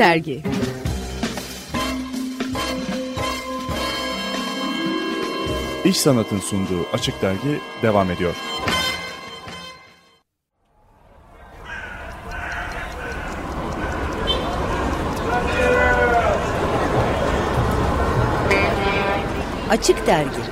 Dergi İş Sanat'ın sunduğu Açık Dergi devam ediyor. Açık Dergi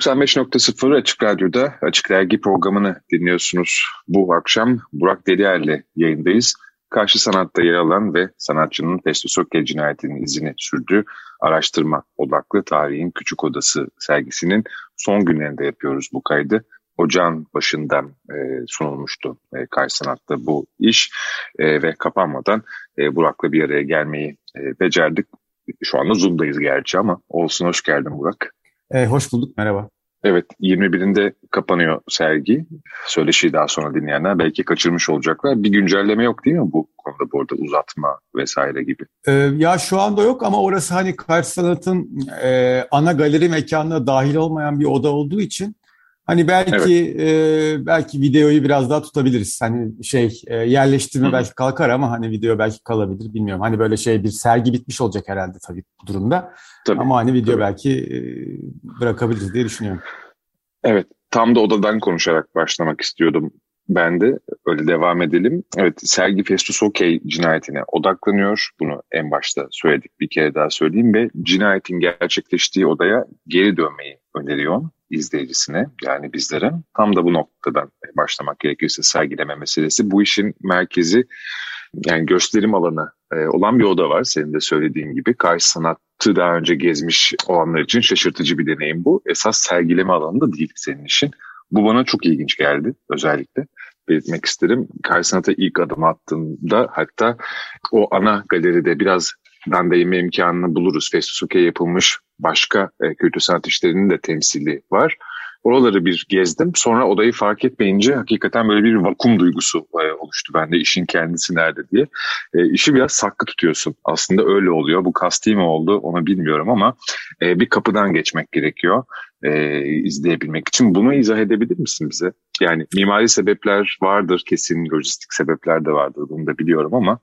...95.0 Açık Radyo'da Açık Dergi programını dinliyorsunuz. Bu akşam Burak Deliyer'le yayındayız. Karşı sanatta yer alan ve sanatçının Festo Sokke cinayetinin izini sürdüğü araştırma odaklı tarihin küçük odası sergisinin son günlerinde yapıyoruz bu kaydı. Ocağın başından e, sunulmuştu e, Karşı Sanat'ta bu iş e, ve kapanmadan e, Burak'la bir araya gelmeyi e, becerdik. Şu anda Zoom'dayız gerçi ama olsun hoş geldin Burak. E, hoş bulduk merhaba. Evet 21'inde kapanıyor sergi. Söyleşiyi daha sonra dinleyenler belki kaçırmış olacaklar. Bir güncelleme yok değil mi bu konuda bu arada uzatma vesaire gibi? Ee, ya şu anda yok ama orası hani karşı sanatın e, ana galeri mekanına dahil olmayan bir oda olduğu için hani belki evet. e, belki videoyu biraz daha tutabiliriz. Hani şey e, yerleştirme Hı. belki kalkar ama hani video belki kalabilir bilmiyorum. Hani böyle şey bir sergi bitmiş olacak herhalde tabii bu durumda. Tabii, ama hani video tabii. belki e, bırakabiliriz diye düşünüyorum. Evet, tam da odadan konuşarak başlamak istiyordum ben de. Öyle devam edelim. Evet, sergi Festus Okey cinayetine odaklanıyor. Bunu en başta söyledik, bir kere daha söyleyeyim ve cinayetin gerçekleştiği odaya geri dönmeyi öneriyor izleyicisine yani bizlere. Tam da bu noktadan başlamak gerekirse sergileme meselesi. Bu işin merkezi yani gösterim alanı e, olan bir oda var senin de söylediğin gibi. Karşı sanatı daha önce gezmiş olanlar için şaşırtıcı bir deneyim bu. Esas sergileme alanı da değil senin işin. Bu bana çok ilginç geldi özellikle belirtmek isterim. Karşı sanata ilk adım attığımda hatta o ana galeride biraz dandayım imkanını buluruz. Festusuke yapılmış başka e, kültür sanat işlerinin de temsili var. Oraları bir gezdim. Sonra odayı fark etmeyince hakikaten böyle bir vakum duygusu e, oluştu bende. işin kendisi nerede diye. E, işi biraz saklı tutuyorsun. Aslında öyle oluyor. Bu kasti mi oldu onu bilmiyorum ama e, bir kapıdan geçmek gerekiyor e, izleyebilmek için. Bunu izah edebilir misin bize? Yani mimari sebepler vardır kesin, lojistik sebepler de vardır bunu da biliyorum ama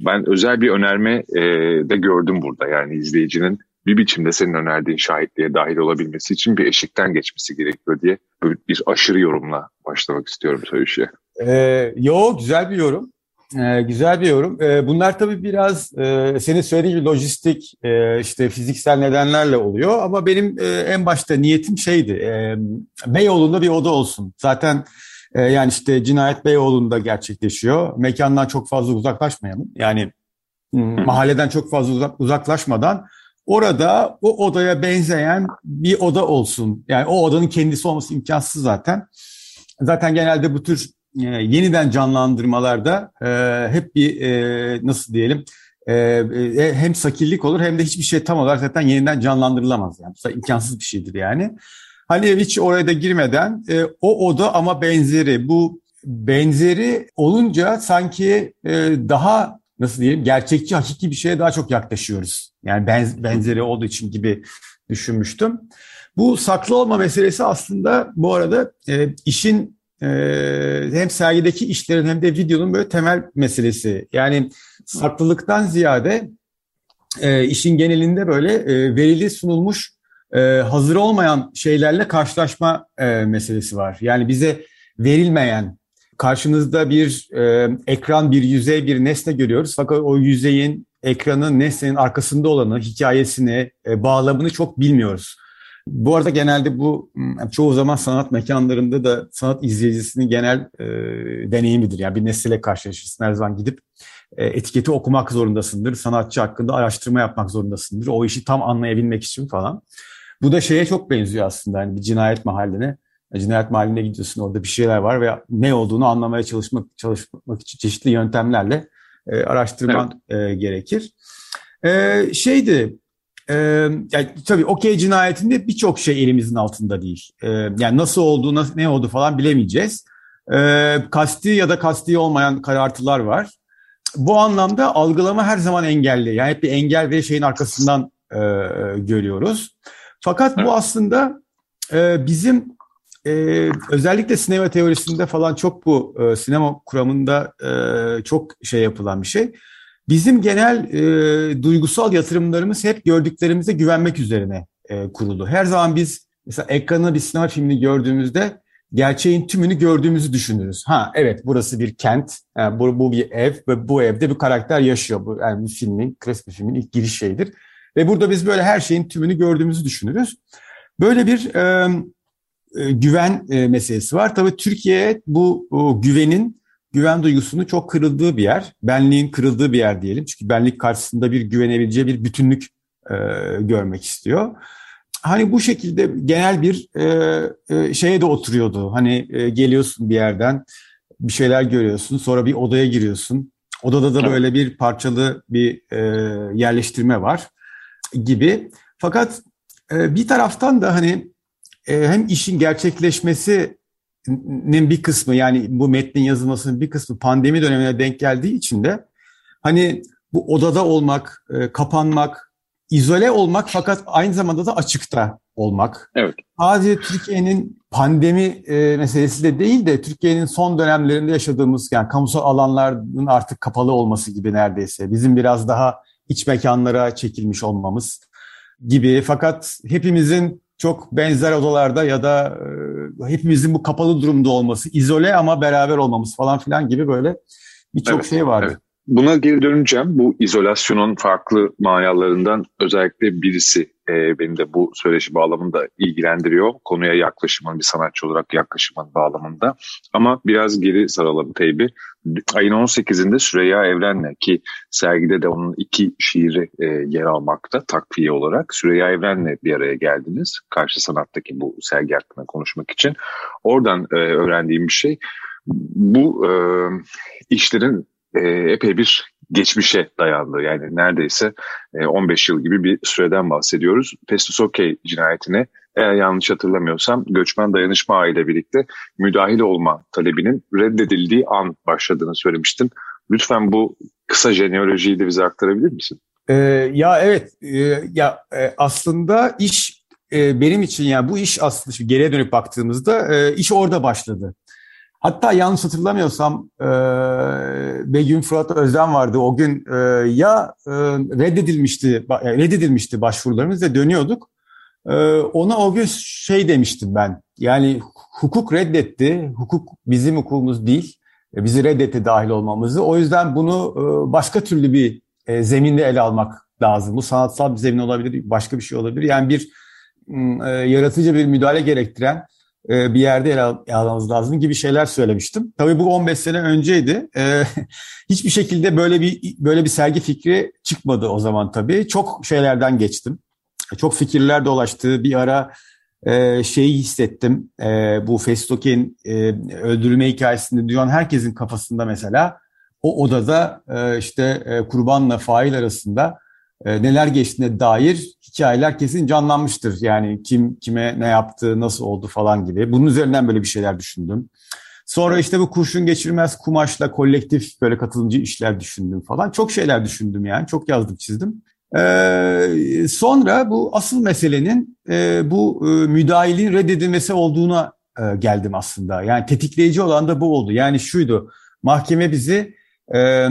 ben özel bir önerme e, de gördüm burada. Yani izleyicinin bir biçimde senin önerdiğin şahitliğe dahil olabilmesi için bir eşikten geçmesi gerekiyor diye bir aşırı yorumla başlamak istiyorum söyleşiye. Ee, yo güzel bir yorum. Ee, güzel bir yorum. Ee, bunlar tabii biraz e, senin söylediğin gibi lojistik, e, işte fiziksel nedenlerle oluyor. Ama benim e, en başta niyetim şeydi, e, Beyoğlu'nda bir oda olsun. Zaten e, yani işte cinayet Beyoğlu'nda gerçekleşiyor. Mekandan çok fazla uzaklaşmayalım. Yani mahalleden çok fazla uzak, uzaklaşmadan orada o odaya benzeyen bir oda olsun. Yani o odanın kendisi olması imkansız zaten. Zaten genelde bu tür e, yeniden canlandırmalarda e, hep bir e, nasıl diyelim e, e, hem sakillik olur hem de hiçbir şey tam olarak zaten yeniden canlandırılamaz. Yani imkansız bir şeydir yani. Hani hiç oraya da girmeden e, o oda ama benzeri bu benzeri olunca sanki e, daha nasıl diyelim gerçekçi hakiki bir şeye daha çok yaklaşıyoruz. Yani benz, benzeri olduğu için gibi düşünmüştüm. Bu saklı olma meselesi aslında bu arada e, işin hem sergideki işlerin hem de videonun böyle temel meselesi. Yani saklılıktan ziyade e, işin genelinde böyle e, verili sunulmuş e, hazır olmayan şeylerle karşılaşma meselesi var. Yani bize verilmeyen karşımızda bir ekran, bir yüzey, bir nesne görüyoruz. Fakat o yüzeyin, ekranın, nesnenin arkasında olanı, hikayesini, bağlamını çok bilmiyoruz. Bu arada genelde bu çoğu zaman sanat mekanlarında da sanat izleyicisinin genel e, deneyimidir. Yani bir nesneyle karşılaşırsın her zaman gidip e, etiketi okumak zorundasındır. Sanatçı hakkında araştırma yapmak zorundasındır. O işi tam anlayabilmek için falan. Bu da şeye çok benziyor aslında. Yani bir cinayet mahalline. Cinayet mahalline gidiyorsun orada bir şeyler var ve ne olduğunu anlamaya çalışmak çalışmak için çeşitli yöntemlerle e, araştırman evet. e, gerekir. E, şeydi ee, yani tabii okey cinayetinde birçok şey elimizin altında değil. Ee, yani nasıl oldu, nasıl, ne oldu falan bilemeyeceğiz. Ee, kasti ya da kasti olmayan karartılar var. Bu anlamda algılama her zaman engelli. Yani hep bir engel ve şeyin arkasından e, görüyoruz. Fakat bu aslında e, bizim e, özellikle sinema teorisinde falan çok bu e, sinema kuramında e, çok şey yapılan bir şey. Bizim genel e, duygusal yatırımlarımız hep gördüklerimize güvenmek üzerine e, kurulu. Her zaman biz mesela ekrana bir sinema filmini gördüğümüzde gerçeğin tümünü gördüğümüzü düşünürüz. Ha evet burası bir kent, yani bu, bu bir ev ve bu evde bir karakter yaşıyor. Bu yani filmin, klasik bir filmin ilk giriş şeyidir. Ve burada biz böyle her şeyin tümünü gördüğümüzü düşünürüz. Böyle bir e, e, güven e, meselesi var. Tabii Türkiye bu o, güvenin, güven duygusunun çok kırıldığı bir yer. Benliğin kırıldığı bir yer diyelim. Çünkü benlik karşısında bir güvenebileceği bir bütünlük e, görmek istiyor. Hani bu şekilde genel bir e, e, şeye de oturuyordu. Hani e, geliyorsun bir yerden bir şeyler görüyorsun sonra bir odaya giriyorsun. Odada da böyle bir parçalı bir e, yerleştirme var gibi. Fakat e, bir taraftan da hani e, hem işin gerçekleşmesinin bir kısmı yani bu metnin yazılmasının bir kısmı pandemi dönemine denk geldiği için de hani bu odada olmak, e, kapanmak, izole olmak fakat aynı zamanda da açıkta olmak. Evet. Sadece Türkiye'nin pandemi e, meselesi de değil de Türkiye'nin son dönemlerinde yaşadığımız yani kamusal alanların artık kapalı olması gibi neredeyse. Bizim biraz daha iç mekanlara çekilmiş olmamız gibi. Fakat hepimizin çok benzer odalarda ya da e, hepimizin bu kapalı durumda olması, izole ama beraber olmamız falan filan gibi böyle birçok evet, şey vardı. Evet. Buna geri döneceğim. Bu izolasyonun farklı manyalarından özellikle birisi e, beni de bu söyleşi bağlamında ilgilendiriyor. Konuya yaklaşımın bir sanatçı olarak yaklaşımın bağlamında. Ama biraz geri saralım teybi. Ayın 18'inde Süreyya Evren'le ki sergide de onun iki şiiri e, yer almakta takviye olarak. Süreyya Evren'le bir araya geldiniz. Karşı sanattaki bu sergi hakkında konuşmak için. Oradan e, öğrendiğim bir şey bu e, işlerin e, epey bir geçmişe dayandı. Yani neredeyse e, 15 yıl gibi bir süreden bahsediyoruz. Festus Okey cinayetine eğer yanlış hatırlamıyorsam göçmen dayanışma ile birlikte müdahil olma talebinin reddedildiği an başladığını söylemiştin. Lütfen bu kısa jenealojiyi de bize aktarabilir misin? Ee, ya evet e, ya e, aslında iş e, benim için yani bu iş aslında geriye dönüp baktığımızda e, iş orada başladı. Hatta yanlış hatırlamıyorsam e, Begüm Fırat Özden vardı. O gün e, ya e, reddedilmişti reddedilmişti başvurularımız ve dönüyorduk. E, ona o gün şey demiştim ben. Yani hukuk reddetti. Hukuk bizim hukukumuz değil. E, bizi reddetti dahil olmamızı. O yüzden bunu e, başka türlü bir e, zeminde ele almak lazım. Bu sanatsal bir zemin olabilir, başka bir şey olabilir. Yani bir e, yaratıcı bir müdahale gerektiren bir yerde ele almamız lazım gibi şeyler söylemiştim. Tabii bu 15 sene önceydi. E, hiçbir şekilde böyle bir böyle bir sergi fikri çıkmadı o zaman tabii. Çok şeylerden geçtim. Çok fikirler dolaştı. Bir ara e, şeyi hissettim. Bu Festokin öldürülme hikayesinde duyan herkesin kafasında mesela o odada işte kurbanla fail arasında neler geçtiğine dair hikayeler kesin canlanmıştır. Yani kim kime ne yaptı, nasıl oldu falan gibi. Bunun üzerinden böyle bir şeyler düşündüm. Sonra işte bu kurşun geçirmez kumaşla kolektif böyle katılımcı işler düşündüm falan. Çok şeyler düşündüm yani. Çok yazdım, çizdim. Ee, sonra bu asıl meselenin e, bu e, müdahilin reddedilmesi olduğuna e, geldim aslında. Yani tetikleyici olan da bu oldu. Yani şuydu. Mahkeme bizi e,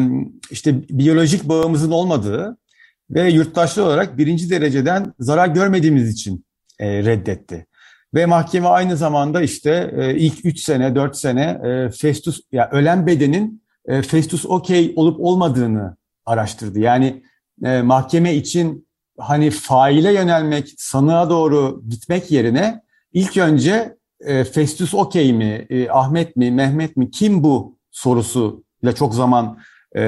işte biyolojik bağımızın olmadığı ve yurttaşlar olarak birinci dereceden zarar görmediğimiz için e, reddetti. Ve mahkeme aynı zamanda işte e, ilk 3 sene, 4 sene e, Festus, ya yani ölen bedenin e, Festus okey olup olmadığını araştırdı. Yani e, mahkeme için hani faile yönelmek, sanığa doğru gitmek yerine ilk önce e, Festus okey mi, e, Ahmet mi, Mehmet mi, kim bu sorusuyla çok zaman e,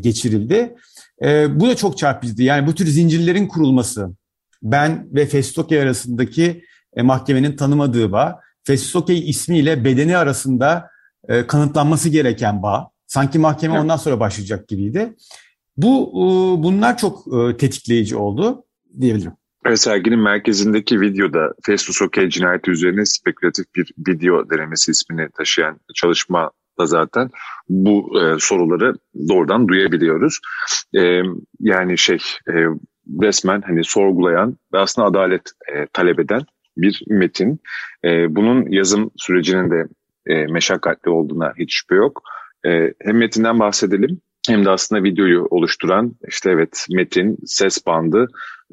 geçirildi. E, bu da çok çarpıcıydı. Yani bu tür zincirlerin kurulması, ben ve Festoke arasındaki e, mahkemenin tanımadığı bağ, Festoke ismiyle bedeni arasında e, kanıtlanması gereken bağ. Sanki mahkeme evet. ondan sonra başlayacak gibiydi. Bu e, bunlar çok e, tetikleyici oldu diyebilirim. Evet, serginin merkezindeki videoda Festus Okey cinayeti üzerine spekülatif bir video denemesi ismini taşıyan çalışma da zaten bu e, soruları doğrudan duyabiliyoruz. E, yani şey e, resmen hani sorgulayan ve aslında adalet e, talep eden bir metin. E, bunun yazım sürecinin de e, meşakkatli olduğuna hiç şüphe yok. E, hem metinden bahsedelim hem de aslında videoyu oluşturan işte evet metin, ses bandı,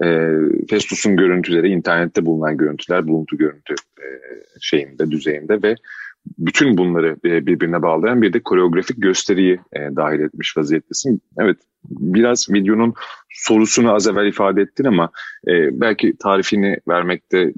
e, Festus'un görüntüleri, internette bulunan görüntüler, buluntu görüntü e, şeyinde, düzeyinde ve bütün bunları e, birbirine bağlayan bir de koreografik gösteriyi e, dahil etmiş vaziyettesin. Evet biraz videonun sorusunu az evvel ifade ettin ama e, belki tarifini vermekte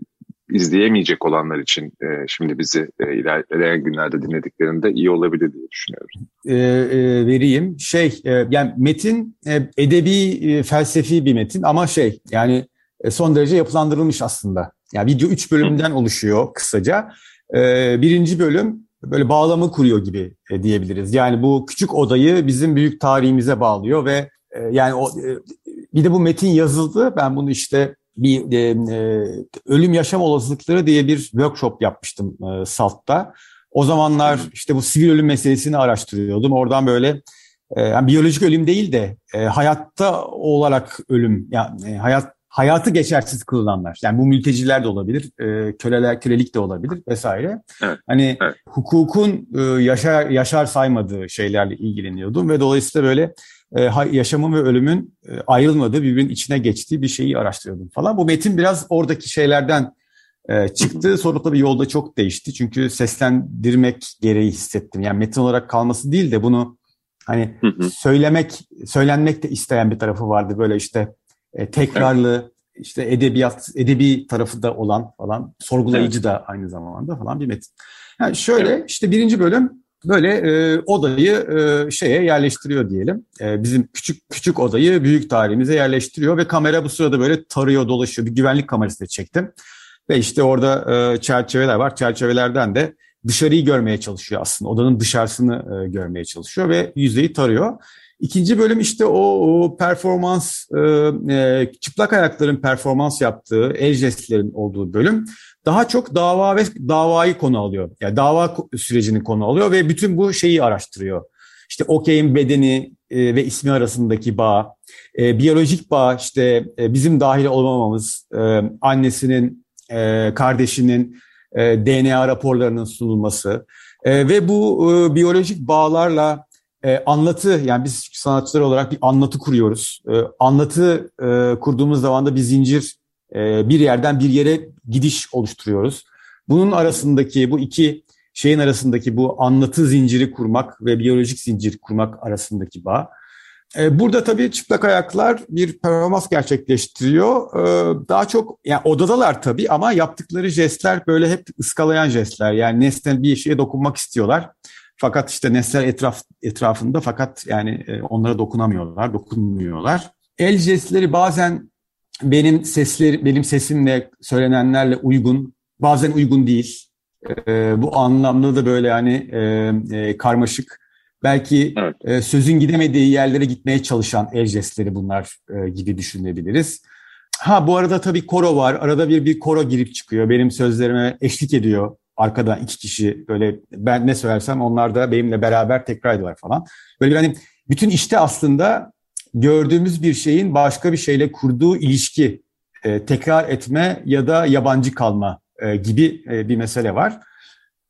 izleyemeyecek olanlar için e, şimdi bizi e, ilerleyen günlerde dinlediklerinde iyi olabilir diye düşünüyorum. E, e, vereyim. Şey e, yani metin e, edebi e, felsefi bir metin ama şey yani e, son derece yapılandırılmış aslında. Yani video üç bölümden oluşuyor kısaca. E, birinci bölüm böyle bağlamı kuruyor gibi e, diyebiliriz. Yani bu küçük odayı bizim büyük tarihimize bağlıyor ve e, yani o, e, bir de bu metin yazıldı. Ben bunu işte bir e, e, ölüm yaşam olasılıkları diye bir workshop yapmıştım e, SALT'ta. O zamanlar işte bu sivil ölüm meselesini araştırıyordum. Oradan böyle yani biyolojik ölüm değil de e, hayatta olarak ölüm, yani e, hayat hayatı geçersiz kılılanlar. Yani bu mülteciler de olabilir, e, köleler, kölelik de olabilir vesaire. Evet, hani evet. hukukun e, yaşar yaşar saymadığı şeylerle ilgileniyordum ve dolayısıyla böyle e, yaşamın ve ölümün e, ayrılmadığı, birbirinin içine geçtiği bir şeyi araştırıyordum falan. Bu metin biraz oradaki şeylerden e, çıktı. Sonra tabii yolda çok değişti. Çünkü seslendirmek gereği hissettim. Yani metin olarak kalması değil de bunu hani söylemek, söylenmek de isteyen bir tarafı vardı. Böyle işte tekrarlı, işte edebiyat, edebi tarafı da olan falan, sorgulayıcı da aynı zamanda falan bir metin. Yani şöyle işte birinci bölüm böyle e, odayı e, şeye yerleştiriyor diyelim. E, bizim küçük küçük odayı büyük tarihimize yerleştiriyor ve kamera bu sırada böyle tarıyor dolaşıyor. Bir güvenlik kamerası da çektim. Ve işte orada e, çerçeveler var. Çerçevelerden de dışarıyı görmeye çalışıyor aslında. Odanın dışarısını e, görmeye çalışıyor ve yüzeyi tarıyor. İkinci bölüm işte o, o performans, e, e, çıplak ayakların performans yaptığı, el jestlerin olduğu bölüm daha çok dava ve davayı konu alıyor. Yani dava sürecini konu alıyor ve bütün bu şeyi araştırıyor. İşte okey'in bedeni e, ve ismi arasındaki bağ, e, biyolojik bağ işte e, bizim dahil olmamamız, e, annesinin, e, kardeşinin e, DNA raporlarının sunulması e, ve bu e, biyolojik bağlarla e, anlatı yani biz sanatçılar olarak bir anlatı kuruyoruz. E, anlatı e, kurduğumuz zaman da bir zincir e, bir yerden bir yere gidiş oluşturuyoruz. Bunun arasındaki bu iki şeyin arasındaki bu anlatı zinciri kurmak ve biyolojik zincir kurmak arasındaki bağ. E, burada tabii çıplak ayaklar bir performans gerçekleştiriyor. Daha çok yani odadalar tabii ama yaptıkları jestler böyle hep ıskalayan jestler. Yani nesne bir şeye dokunmak istiyorlar. Fakat işte nesneler etraf etrafında fakat yani onlara dokunamıyorlar, dokunmuyorlar. El jestleri bazen benim sesler benim sesimle söylenenlerle uygun, bazen uygun değil. E, bu anlamda da böyle hani e, e, karmaşık. Belki evet. e, sözün gidemediği yerlere gitmeye çalışan el jestleri bunlar e, gibi düşünebiliriz. Ha bu arada tabii koro var. Arada bir bir koro girip çıkıyor. Benim sözlerime eşlik ediyor. Arkadan iki kişi böyle ben ne söylersem onlar da benimle beraber tekrar ediyorlar falan. Böyle bir hani bütün işte aslında gördüğümüz bir şeyin başka bir şeyle kurduğu ilişki e, tekrar etme ya da yabancı kalma e, gibi e, bir mesele var.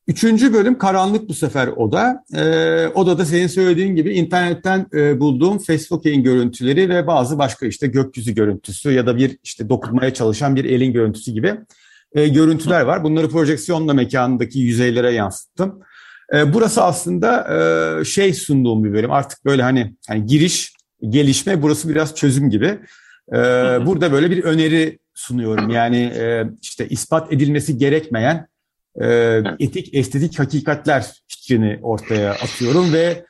Üçüncü bölüm karanlık bu sefer oda. E, odada senin söylediğin gibi internetten e, bulduğum Facebook'in görüntüleri ve bazı başka işte gökyüzü görüntüsü ya da bir işte dokunmaya çalışan bir elin görüntüsü gibi e, görüntüler var. Bunları projeksiyonla mekanındaki yüzeylere yansıttım. E, burası aslında e, şey sunduğum bir bölüm. Artık böyle hani, hani giriş gelişme, burası biraz çözüm gibi. Ee, burada böyle bir öneri sunuyorum. Yani e, işte ispat edilmesi gerekmeyen e, etik, estetik hakikatler fikrini ortaya atıyorum ve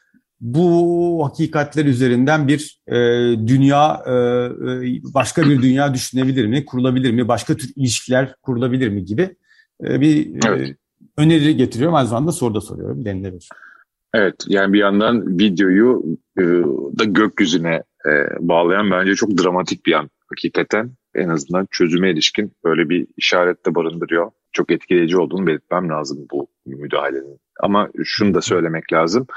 bu hakikatler üzerinden bir e, dünya, e, e başka bir dünya düşünebilir mi, kurulabilir mi, başka tür ilişkiler kurulabilir mi gibi e, bir evet. e, öneri getiriyorum. Aynı zamanda soru da soruyorum, denilebilir. Evet yani bir yandan videoyu e, da gökyüzüne e, bağlayan bence çok dramatik bir an hakikaten. En azından çözüme ilişkin böyle bir işaret de barındırıyor. Çok etkileyici olduğunu belirtmem lazım bu müdahalenin. Ama şunu da söylemek lazım.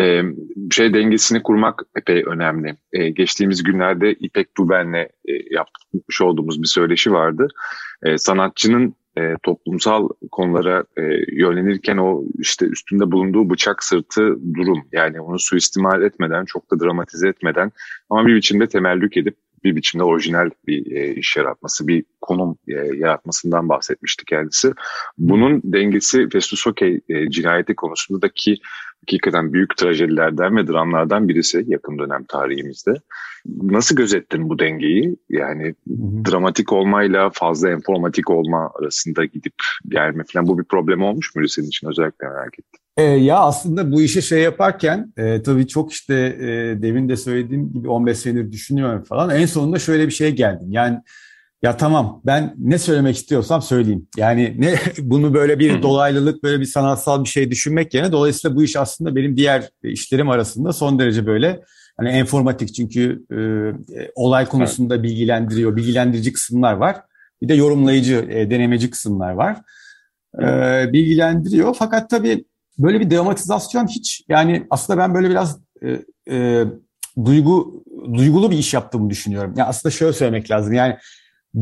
Ee, şey dengesini kurmak epey önemli. Ee, geçtiğimiz günlerde İpek Duben'le e, yapmış olduğumuz bir söyleşi vardı. Ee, sanatçının e, toplumsal konulara e, yönlenirken o işte üstünde bulunduğu bıçak sırtı durum yani onu suistimal etmeden çok da dramatize etmeden ama bir biçimde temellük edip bir biçimde orijinal bir e, iş yaratması, bir konum e, yaratmasından bahsetmişti kendisi. Bunun dengesi Festus Okey e, cinayeti konusundaki hakikaten büyük trajedilerden ve dramlardan birisi yakın dönem tarihimizde. Nasıl gözettin bu dengeyi? Yani hı hı. dramatik olmayla fazla informatik olma arasında gidip gelme falan bu bir problem olmuş muydu senin için özellikle merak ettim. E, ya aslında bu işi şey yaparken e, tabii çok işte e, demin de söylediğim gibi 15 senedir düşünüyorum falan. En sonunda şöyle bir şeye geldim. Yani ya tamam ben ne söylemek istiyorsam söyleyeyim. Yani ne bunu böyle bir dolaylılık böyle bir sanatsal bir şey düşünmek yerine dolayısıyla bu iş aslında benim diğer işlerim arasında son derece böyle hani informatik çünkü e, olay konusunda bilgilendiriyor, bilgilendirici kısımlar var. Bir de yorumlayıcı, e, denemeci kısımlar var. E, bilgilendiriyor fakat tabii böyle bir dramatizasyon hiç yani aslında ben böyle biraz e, e, duygu duygulu bir iş yaptığımı düşünüyorum. Yani aslında şöyle söylemek lazım. Yani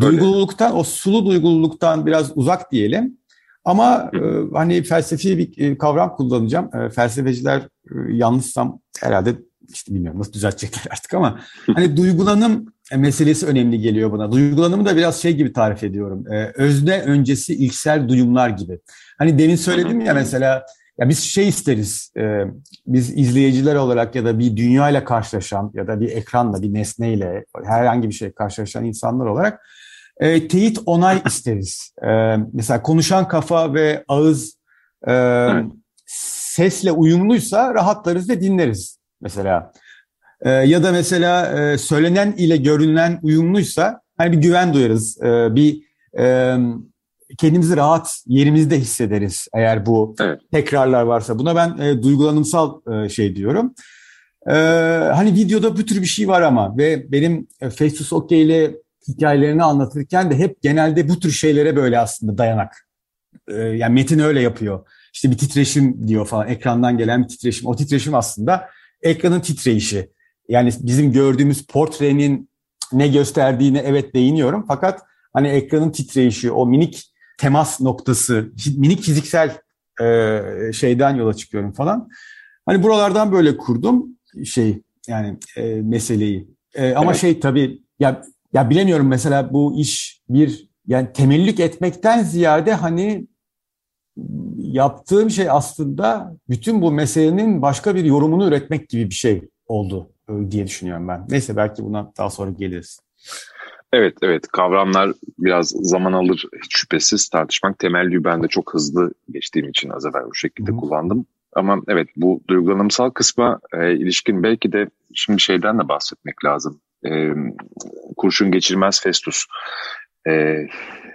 duygululuktan o sulu duygululuktan biraz uzak diyelim. Ama e, hani felsefi bir e, kavram kullanacağım. E, felsefeciler e, yanlışsam herhalde işte bilmiyorum nasıl düzeltecekler artık ama hani duygulanım meselesi önemli geliyor buna. Duygulanımı da biraz şey gibi tarif ediyorum. E, özne öncesi ilksel duyumlar gibi. Hani demin söyledim ya mesela ya biz şey isteriz, e, biz izleyiciler olarak ya da bir dünyayla karşılaşan ya da bir ekranla, bir nesneyle, herhangi bir şey karşılaşan insanlar olarak e, teyit onay isteriz. E, mesela konuşan kafa ve ağız e, evet. sesle uyumluysa rahatlarız ve dinleriz mesela. E, ya da mesela e, söylenen ile görünen uyumluysa hani bir güven duyarız, e, bir e, kendimizi rahat yerimizde hissederiz eğer bu evet. tekrarlar varsa. Buna ben e, duygulanımsal e, şey diyorum. E, hani videoda bu tür bir şey var ama ve benim e, Festus Okey ile hikayelerini anlatırken de hep genelde bu tür şeylere böyle aslında dayanak. E, yani Metin öyle yapıyor. İşte bir titreşim diyor falan ekrandan gelen bir titreşim. O titreşim aslında ekranın titreyişi. Yani bizim gördüğümüz portrenin ne gösterdiğine evet değiniyorum. Fakat hani ekranın titreyişi, o minik temas noktası, minik fiziksel e, şeyden yola çıkıyorum falan. Hani buralardan böyle kurdum şey yani e, meseleyi. E, ama evet. şey tabii ya ya bilemiyorum mesela bu iş bir yani temellük etmekten ziyade hani yaptığım şey aslında bütün bu meselenin başka bir yorumunu üretmek gibi bir şey oldu e, diye düşünüyorum ben. Neyse belki buna daha sonra geliriz. Evet evet kavramlar biraz zaman alır hiç şüphesiz tartışmak. Temelli ben de çok hızlı geçtiğim için az evvel bu şekilde Hı. kullandım. Ama evet bu duygulanımsal kısma e, ilişkin belki de şimdi şeyden de bahsetmek lazım. E, kurşun geçirmez Festus. E,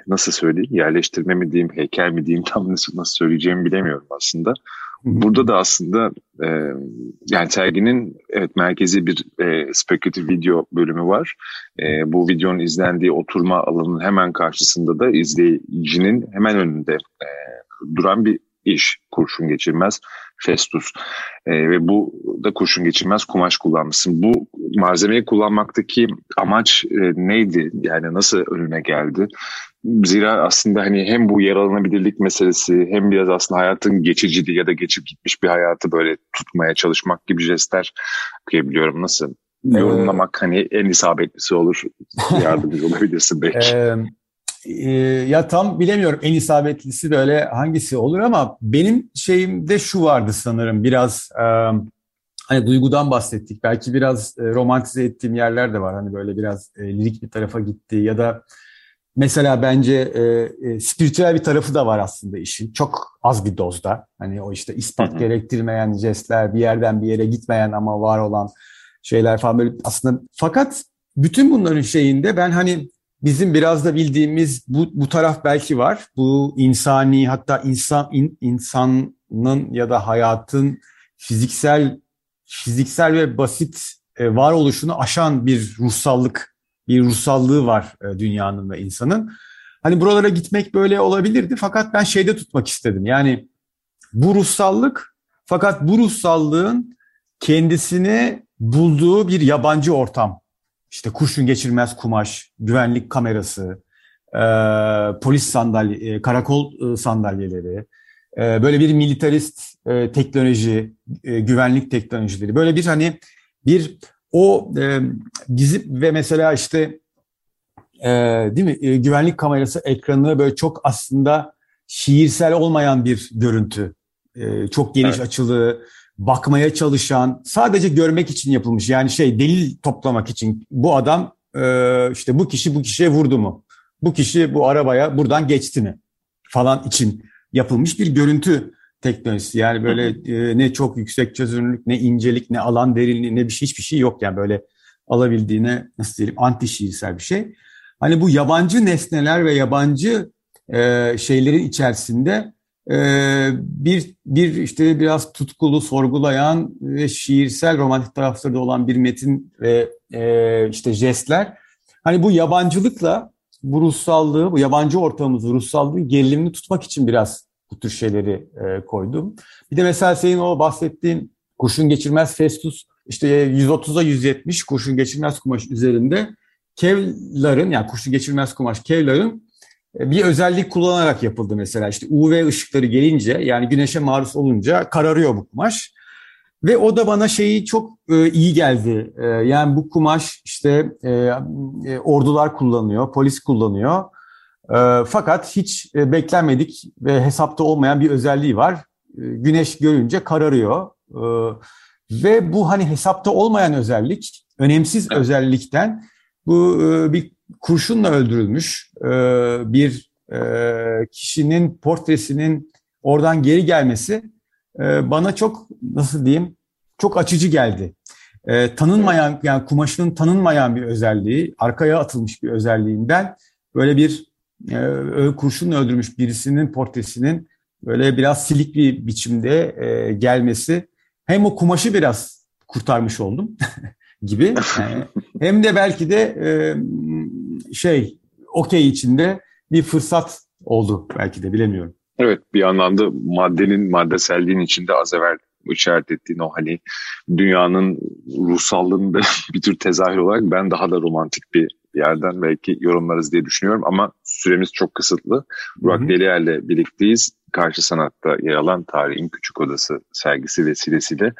nasıl söyleyeyim yerleştirme mi diyeyim heykel mi diyeyim tam nasıl, nasıl söyleyeceğimi bilemiyorum aslında. Burada da aslında e, yani serginin evet merkezi bir e, spekülatif video bölümü var. E, bu videonun izlendiği oturma alanının hemen karşısında da izleyicinin hemen önünde e, duran bir iş kurşun geçirmez Festus e, ve bu da kurşun geçirmez kumaş kullanmışsın. Bu malzemeyi kullanmaktaki amaç e, neydi? Yani nasıl önüne geldi? Zira aslında hani hem bu yaralanabilirlik meselesi hem biraz aslında hayatın geçiciliği ya da geçip gitmiş bir hayatı böyle tutmaya çalışmak gibi jestler okuyabiliyorum. Nasıl? Ee, Yorumlamak hani en isabetlisi olur. Yardımcı olabilirsin belki. Ee, e, ya tam bilemiyorum en isabetlisi böyle hangisi olur ama benim şeyimde şu vardı sanırım biraz e, hani duygudan bahsettik. Belki biraz e, romantize ettiğim yerler de var. Hani böyle biraz e, lirik bir tarafa gitti ya da Mesela bence e, e, spiritüel bir tarafı da var aslında işin. Çok az bir dozda. Hani o işte ispat hı hı. gerektirmeyen jestler, bir yerden bir yere gitmeyen ama var olan şeyler falan böyle aslında. Fakat bütün bunların şeyinde ben hani bizim biraz da bildiğimiz bu, bu taraf belki var. Bu insani hatta insan in, insanın ya da hayatın fiziksel fiziksel ve basit e, varoluşunu aşan bir ruhsallık bir ruhsallığı var e, dünyanın ve insanın. Hani buralara gitmek böyle olabilirdi fakat ben şeyde tutmak istedim. Yani bu ruhsallık fakat bu ruhsallığın kendisini bulduğu bir yabancı ortam. İşte kurşun geçirmez kumaş, güvenlik kamerası, e, polis sandalye, e, karakol e, sandalyeleri, e, böyle bir militarist e, teknoloji, e, güvenlik teknolojileri, böyle bir hani bir o e, gizip ve mesela işte e, değil mi e, güvenlik kamerası ekranı böyle çok aslında şiirsel olmayan bir görüntü. E, çok geniş evet. açılı, bakmaya çalışan, sadece görmek için yapılmış. Yani şey delil toplamak için bu adam e, işte bu kişi bu kişiye vurdu mu? Bu kişi bu arabaya buradan geçti mi? Falan için yapılmış bir görüntü teknolojisi. Yani böyle e, ne çok yüksek çözünürlük, ne incelik, ne alan derinliği, ne bir şey hiçbir şey yok. Yani böyle alabildiğine nasıl diyelim anti şiirsel bir şey. Hani bu yabancı nesneler ve yabancı e, şeylerin içerisinde bir bir işte biraz tutkulu, sorgulayan ve şiirsel romantik tarafları da olan bir metin ve e, işte jestler. Hani bu yabancılıkla bu ruhsallığı, bu yabancı ortamımızı, ruhsallığı gerilimini tutmak için biraz bu tür şeyleri e, koydum. Bir de mesela senin o bahsettiğin kurşun geçirmez Festus işte 130'a 170 kurşun geçirmez kumaş üzerinde Kevlar'ın yani kurşun geçirmez kumaş Kevlar'ın bir özellik kullanarak yapıldı mesela. İşte UV ışıkları gelince yani güneşe maruz olunca kararıyor bu kumaş. Ve o da bana şeyi çok e, iyi geldi. E, yani bu kumaş işte e, e, ordular kullanıyor, polis kullanıyor. E, fakat hiç e, beklenmedik ve hesapta olmayan bir özelliği var. E, güneş görünce kararıyor. E, ve bu hani hesapta olmayan özellik, önemsiz özellikten bu e, bir kurşunla öldürülmüş e, bir e, kişinin portresinin oradan geri gelmesi e, bana çok nasıl diyeyim çok açıcı geldi. Tanınmayan yani kumaşının tanınmayan bir özelliği, arkaya atılmış bir özelliğinden böyle bir kurşunla öldürmüş birisinin portresinin böyle biraz silik bir biçimde gelmesi hem o kumaşı biraz kurtarmış oldum gibi yani, hem de belki de şey okey içinde bir fırsat oldu belki de bilemiyorum. Evet bir anlamda maddenin maddeselliğin içinde az evvel işaret ettiğin o hani dünyanın ruhsallığında bir tür tezahür olarak ben daha da romantik bir yerden belki yorumlarız diye düşünüyorum ama süremiz çok kısıtlı. Burak Deliyer'le birlikteyiz. Karşı Sanat'ta yer alan Tarihin Küçük Odası sergisi vesilesiyle.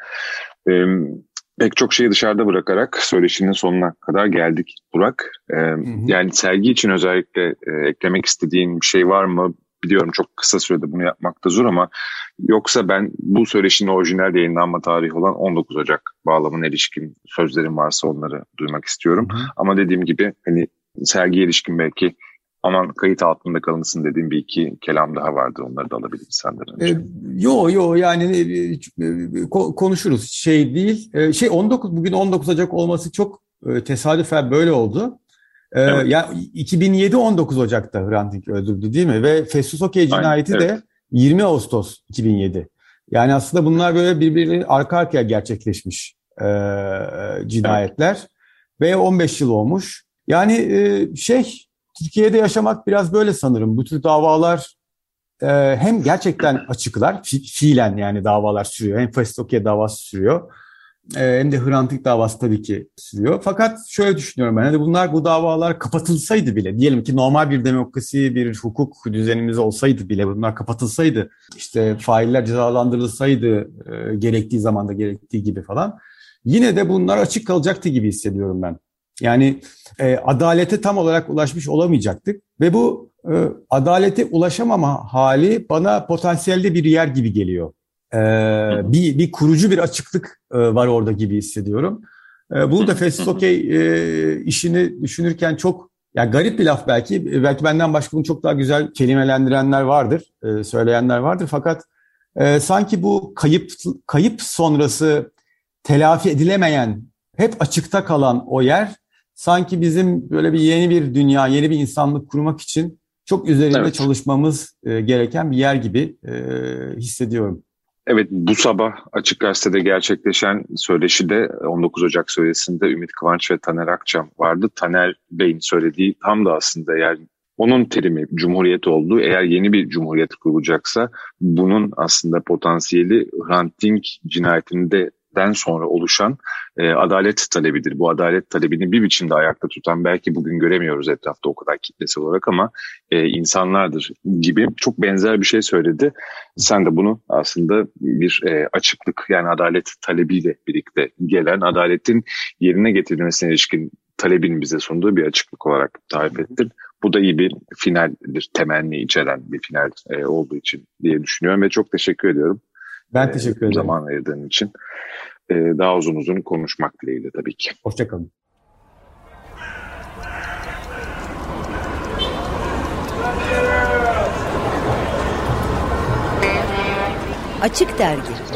Ee, pek çok şeyi dışarıda bırakarak söyleşinin sonuna kadar geldik Burak. Ee, hı hı. Yani sergi için özellikle e, eklemek istediğin bir şey var mı? Biliyorum çok kısa sürede bunu yapmak da zor ama yoksa ben bu söyleşinin orijinal yayınlanma tarihi olan 19 Ocak bağlamına ilişkin sözlerim varsa onları duymak istiyorum. Hı. Ama dediğim gibi hani sergiye ilişkin belki aman kayıt altında kalınsın dediğim bir iki kelam daha vardı. Onları da alabiliriz senden önce. E, yo yo yani e, e konuşuruz. Şey değil. E, şey 19 bugün 19 Ocak olması çok e, tesadüfen böyle oldu. E, evet. Ya 2007 19 Ocak'ta Hrant Dink öldürdü değil mi? Ve Festus Okey cinayeti Aynen, evet. de 20 Ağustos 2007. Yani aslında bunlar böyle birbirleri arka arkaya gerçekleşmiş e, cinayetler. Evet. Ve 15 yıl olmuş. Yani e, şey Türkiye'de yaşamak biraz böyle sanırım. Bu tür davalar e, hem gerçekten açıklar, fi, fiilen yani davalar sürüyor. Hem Festokiye davası sürüyor. E, hem de Hrant davası tabii ki sürüyor. Fakat şöyle düşünüyorum ben. Hani bunlar bu davalar kapatılsaydı bile, diyelim ki normal bir demokrasi, bir hukuk düzenimiz olsaydı bile bunlar kapatılsaydı, işte failler cezalandırılsaydı e, gerektiği zamanda gerektiği gibi falan. Yine de bunlar açık kalacaktı gibi hissediyorum ben. Yani e, adalete tam olarak ulaşmış olamayacaktık ve bu e, adalete ulaşamama hali bana potansiyelde bir yer gibi geliyor. E, bir, bir kurucu bir açıklık e, var orada gibi hissediyorum. E, bunu da Festus Okey e, işini düşünürken çok ya garip bir laf belki. Belki benden başka bunu çok daha güzel kelimelendirenler vardır, e, söyleyenler vardır. Fakat e, sanki bu kayıp kayıp sonrası telafi edilemeyen, hep açıkta kalan o yer sanki bizim böyle bir yeni bir dünya, yeni bir insanlık kurmak için çok üzerinde evet. çalışmamız e, gereken bir yer gibi e, hissediyorum. Evet bu sabah Açık Gazete'de gerçekleşen söyleşide 19 Ocak söyleşisinde Ümit Kıvanç ve Taner Akçam vardı. Taner Bey'in söylediği tam da aslında yani onun terimi cumhuriyet oldu. Eğer yeni bir cumhuriyet kurulacaksa bunun aslında potansiyeli Hrant Dink cinayetinde den sonra oluşan e, adalet talebidir. Bu adalet talebini bir biçimde ayakta tutan belki bugün göremiyoruz etrafta o kadar kitlesel olarak ama e, insanlardır gibi çok benzer bir şey söyledi. Sen de bunu aslında bir e, açıklık yani adalet talebiyle birlikte gelen adaletin yerine getirilmesine ilişkin talebin bize sunduğu bir açıklık olarak tarif ettin. Bu da iyi bir finaldir, temenni içeren bir final e, olduğu için diye düşünüyorum ve çok teşekkür ediyorum. Ben teşekkür ederim. Zaman ayırdığın için. E, daha uzun uzun konuşmak dileğiyle tabii ki. Hoşçakalın. Açık Dergi